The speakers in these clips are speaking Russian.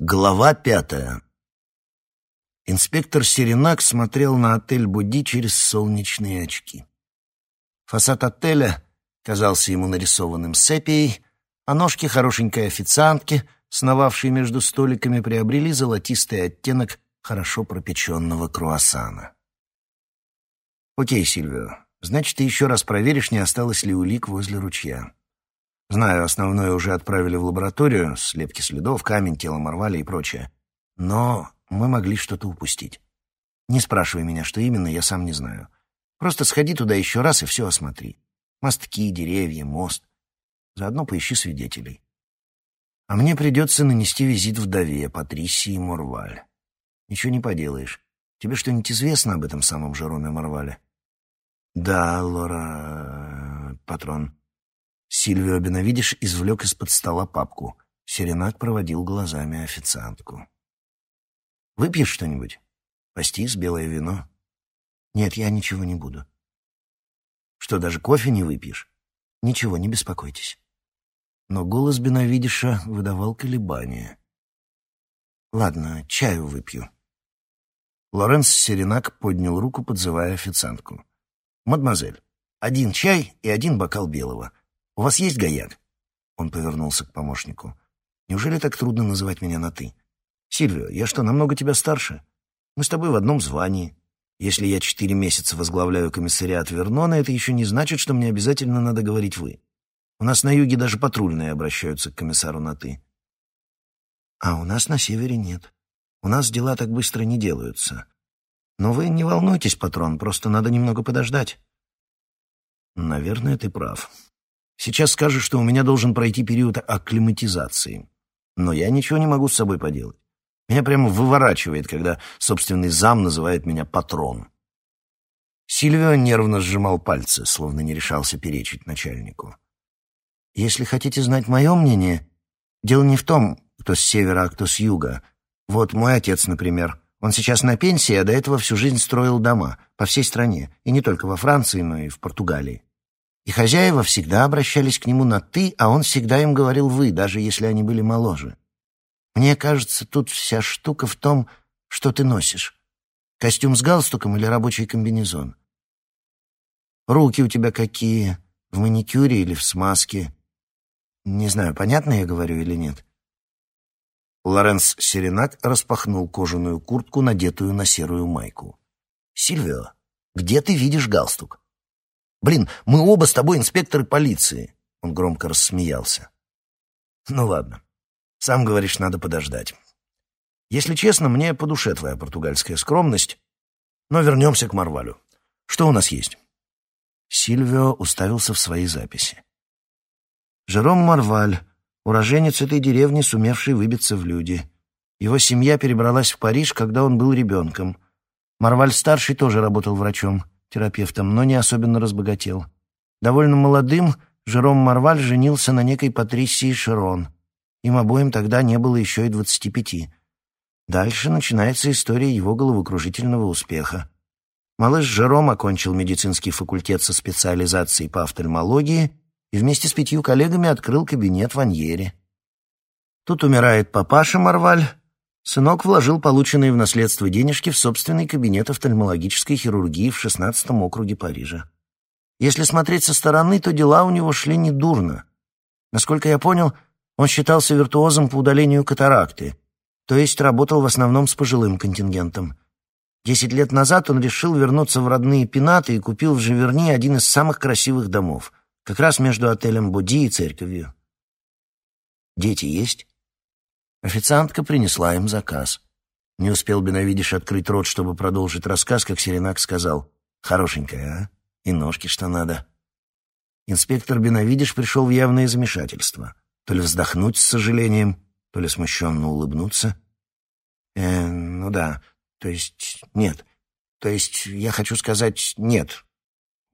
Глава пятая. Инспектор Серенак смотрел на отель Буди через солнечные очки. Фасад отеля казался ему нарисованным сепией, а ножки хорошенькой официантки, сновавшей между столиками, приобрели золотистый оттенок хорошо пропеченного круассана. «Окей, Сильвио, значит, ты еще раз проверишь, не осталось ли улик возле ручья. Знаю, основное уже отправили в лабораторию, слепки следов, камень, тело Марвали и прочее. Но мы могли что-то упустить. Не спрашивай меня, что именно, я сам не знаю. Просто сходи туда еще раз и все осмотри. Мостки, деревья, мост. Заодно поищи свидетелей. А мне придется нанести визит вдове, Патрисии Морваль. Ничего не поделаешь. Тебе что-нибудь известно об этом самом Жероме Морвале? Да, Лора... патрон. Сильвио Беновидиш извлек из-под стола папку. Серенат проводил глазами официантку. «Выпьешь что-нибудь? Пастис, белое вино?» «Нет, я ничего не буду». «Что, даже кофе не выпьешь?» «Ничего, не беспокойтесь». Но голос Беновидиша выдавал колебания. «Ладно, чаю выпью». Лоренс Серенак поднял руку, подзывая официантку. «Мадемуазель, один чай и один бокал белого. «У вас есть гаяк?» Он повернулся к помощнику. «Неужели так трудно называть меня на «ты»?» «Сильвио, я что, намного тебя старше? Мы с тобой в одном звании. Если я четыре месяца возглавляю комиссариат Вернона, это еще не значит, что мне обязательно надо говорить «вы». У нас на юге даже патрульные обращаются к комиссару на «ты». А у нас на севере нет. У нас дела так быстро не делаются. Но вы не волнуйтесь, патрон, просто надо немного подождать. Наверное, ты прав. Сейчас скажешь, что у меня должен пройти период акклиматизации. Но я ничего не могу с собой поделать. Меня прямо выворачивает, когда собственный зам называет меня патрон. Сильвио нервно сжимал пальцы, словно не решался перечить начальнику. Если хотите знать мое мнение, дело не в том, кто с севера, а кто с юга. Вот мой отец, например. Он сейчас на пенсии, а до этого всю жизнь строил дома по всей стране, и не только во Франции, но и в Португалии. И хозяева всегда обращались к нему на «ты», а он всегда им говорил «вы», даже если они были моложе. Мне кажется, тут вся штука в том, что ты носишь. Костюм с галстуком или рабочий комбинезон. Руки у тебя какие, в маникюре или в смазке. Не знаю, понятно я говорю или нет. Лоренс Серенак распахнул кожаную куртку, надетую на серую майку. «Сильвио, где ты видишь галстук?» Блин, мы оба с тобой инспекторы полиции. Он громко рассмеялся. Ну ладно. Сам говоришь, надо подождать. Если честно, мне по душе твоя португальская скромность. Но вернемся к Марвалю. Что у нас есть? Сильвио уставился в свои записи. Жером Марваль, уроженец этой деревни, сумевший выбиться в люди. Его семья перебралась в Париж, когда он был ребенком. Марваль-старший тоже работал врачом терапевтом, но не особенно разбогател. Довольно молодым Жером Марваль женился на некой Патрисии Широн. Им обоим тогда не было еще и двадцати пяти. Дальше начинается история его головокружительного успеха. Малыш Жером окончил медицинский факультет со специализацией по офтальмологии и вместе с пятью коллегами открыл кабинет в Аньере. Тут умирает папаша Марваль, Сынок вложил полученные в наследство денежки в собственный кабинет офтальмологической хирургии в 16-м округе Парижа. Если смотреть со стороны, то дела у него шли недурно. Насколько я понял, он считался виртуозом по удалению катаракты, то есть работал в основном с пожилым контингентом. Десять лет назад он решил вернуться в родные пенаты и купил в Живерни один из самых красивых домов, как раз между отелем Буди и церковью. Дети есть? Официантка принесла им заказ. Не успел Беновидиш открыть рот, чтобы продолжить рассказ, как Серенак сказал «Хорошенькая, а? И ножки что надо». Инспектор Беновидиш пришел в явное замешательство. То ли вздохнуть с сожалением, то ли смущенно улыбнуться. «Э, ну да, то есть нет. То есть я хочу сказать нет.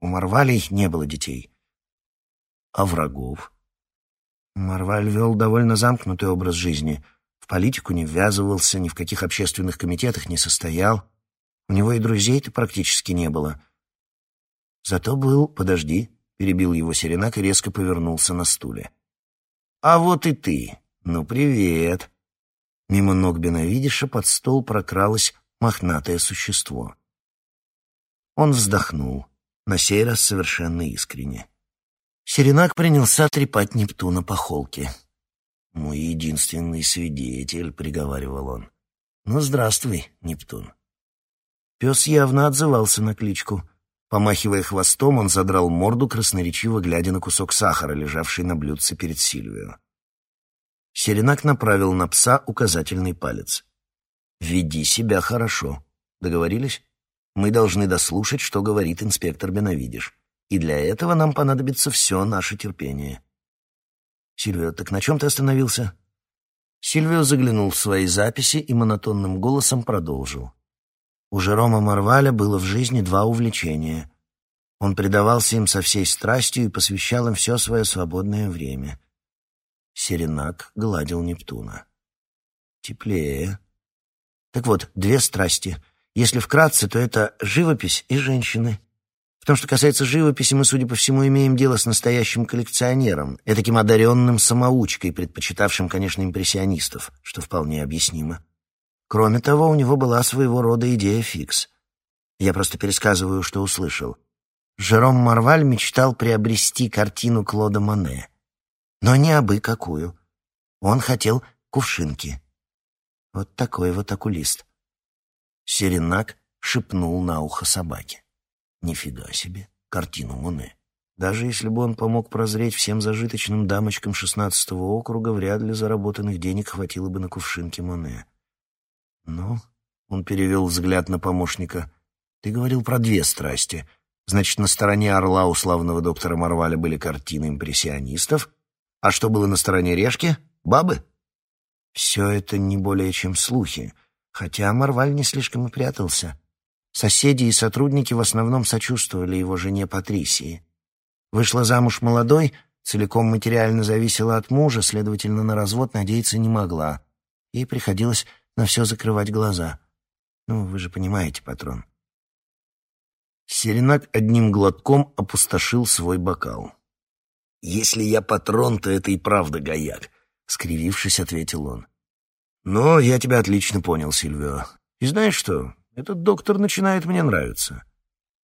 У Марвалей не было детей. А врагов?» Марваль вел довольно замкнутый образ жизни — в политику не ввязывался, ни в каких общественных комитетах не состоял. У него и друзей-то практически не было. Зато был... Подожди, перебил его Серенак и резко повернулся на стуле. А вот и ты. Ну, привет. Мимо ног Беновидиша под стол прокралось мохнатое существо. Он вздохнул, на сей раз совершенно искренне. Серенак принялся трепать Нептуна по холке. «Мой единственный свидетель», — приговаривал он. «Ну, здравствуй, Нептун». Пес явно отзывался на кличку. Помахивая хвостом, он задрал морду, красноречиво глядя на кусок сахара, лежавший на блюдце перед Сильвио. Серенак направил на пса указательный палец. «Веди себя хорошо. Договорились? Мы должны дослушать, что говорит инспектор Беновидиш. И для этого нам понадобится все наше терпение». «Сильвио, так на чем ты остановился?» Сильвио заглянул в свои записи и монотонным голосом продолжил. У Жерома Марваля было в жизни два увлечения. Он предавался им со всей страстью и посвящал им все свое свободное время. Серенак гладил Нептуна. Теплее. Так вот, две страсти. Если вкратце, то это живопись и женщины. В том, что касается живописи, мы, судя по всему, имеем дело с настоящим коллекционером, этаким одаренным самоучкой, предпочитавшим, конечно, импрессионистов, что вполне объяснимо. Кроме того, у него была своего рода идея фикс. Я просто пересказываю, что услышал. Жером Марваль мечтал приобрести картину Клода Моне. Но не абы какую. Он хотел кувшинки. Вот такой вот окулист. Серенак шепнул на ухо собаке. Нифига себе, картину Моне. Даже если бы он помог прозреть всем зажиточным дамочкам шестнадцатого округа, вряд ли заработанных денег хватило бы на кувшинки Моне. Ну, он перевел взгляд на помощника. Ты говорил про две страсти. Значит, на стороне орла у славного доктора Марваля были картины импрессионистов, а что было на стороне решки? Бабы? Все это не более чем слухи, хотя Марваль не слишком и прятался. Соседи и сотрудники в основном сочувствовали его жене Патрисии. Вышла замуж молодой, целиком материально зависела от мужа, следовательно, на развод надеяться не могла. Ей приходилось на все закрывать глаза. Ну, вы же понимаете, патрон. Серенак одним глотком опустошил свой бокал. «Если я патрон, то это и правда гаяк», — скривившись, ответил он. «Но я тебя отлично понял, Сильвио. И знаешь что, этот доктор начинает мне нравиться.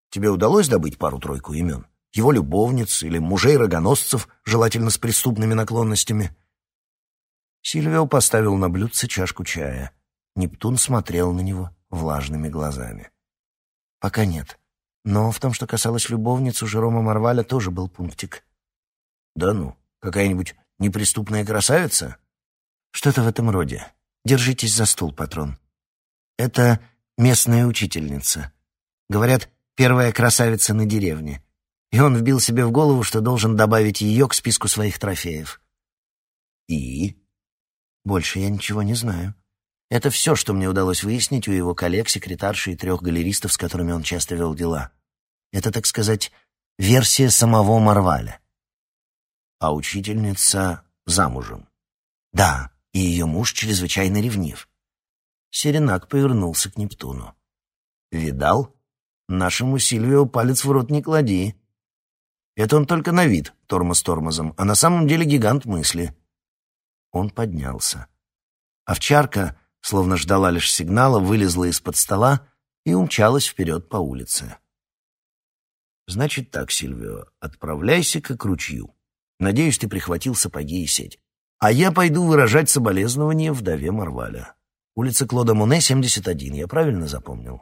Тебе удалось добыть пару-тройку имен? Его любовниц или мужей-рогоносцев, желательно с преступными наклонностями?» Сильвио поставил на блюдце чашку чая. Нептун смотрел на него влажными глазами. «Пока нет. Но в том, что касалось любовниц, у Жерома Марваля тоже был пунктик. Да ну, какая-нибудь неприступная красавица? Что-то в этом роде. Держитесь за стул, патрон. Это местная учительница. Говорят, первая красавица на деревне. И он вбил себе в голову, что должен добавить ее к списку своих трофеев. И? Больше я ничего не знаю. Это все, что мне удалось выяснить у его коллег, секретарши и трех галеристов, с которыми он часто вел дела. Это, так сказать, версия самого Марваля а учительница замужем. Да, и ее муж чрезвычайно ревнив. Серенак повернулся к Нептуну. «Видал? Нашему Сильвио палец в рот не клади. Это он только на вид, тормоз тормозом, а на самом деле гигант мысли». Он поднялся. Овчарка, словно ждала лишь сигнала, вылезла из-под стола и умчалась вперед по улице. «Значит так, Сильвио, отправляйся-ка к ручью. Надеюсь, ты прихватил сапоги и сеть. А я пойду выражать соболезнования вдове Марваля. Улица Клода Муне, 71, я правильно запомнил?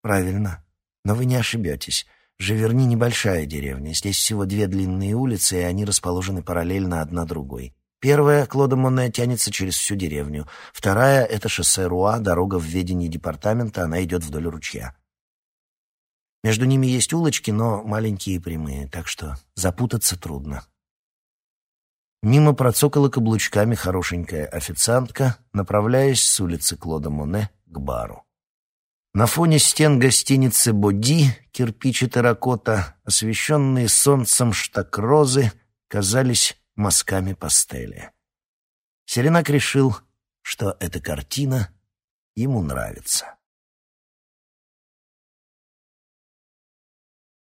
Правильно. Но вы не ошибетесь. Живерни небольшая деревня. Здесь всего две длинные улицы, и они расположены параллельно одна другой. Первая, Клода Моне, тянется через всю деревню. Вторая — это шоссе Руа, дорога в ведении департамента, она идет вдоль ручья. Между ними есть улочки, но маленькие и прямые, так что запутаться трудно. Мимо процокала каблучками хорошенькая официантка, направляясь с улицы Клода Моне к бару. На фоне стен гостиницы «Боди» кирпичи терракота, освещенные солнцем штакрозы, казались мазками пастели. Серенак решил, что эта картина ему нравится.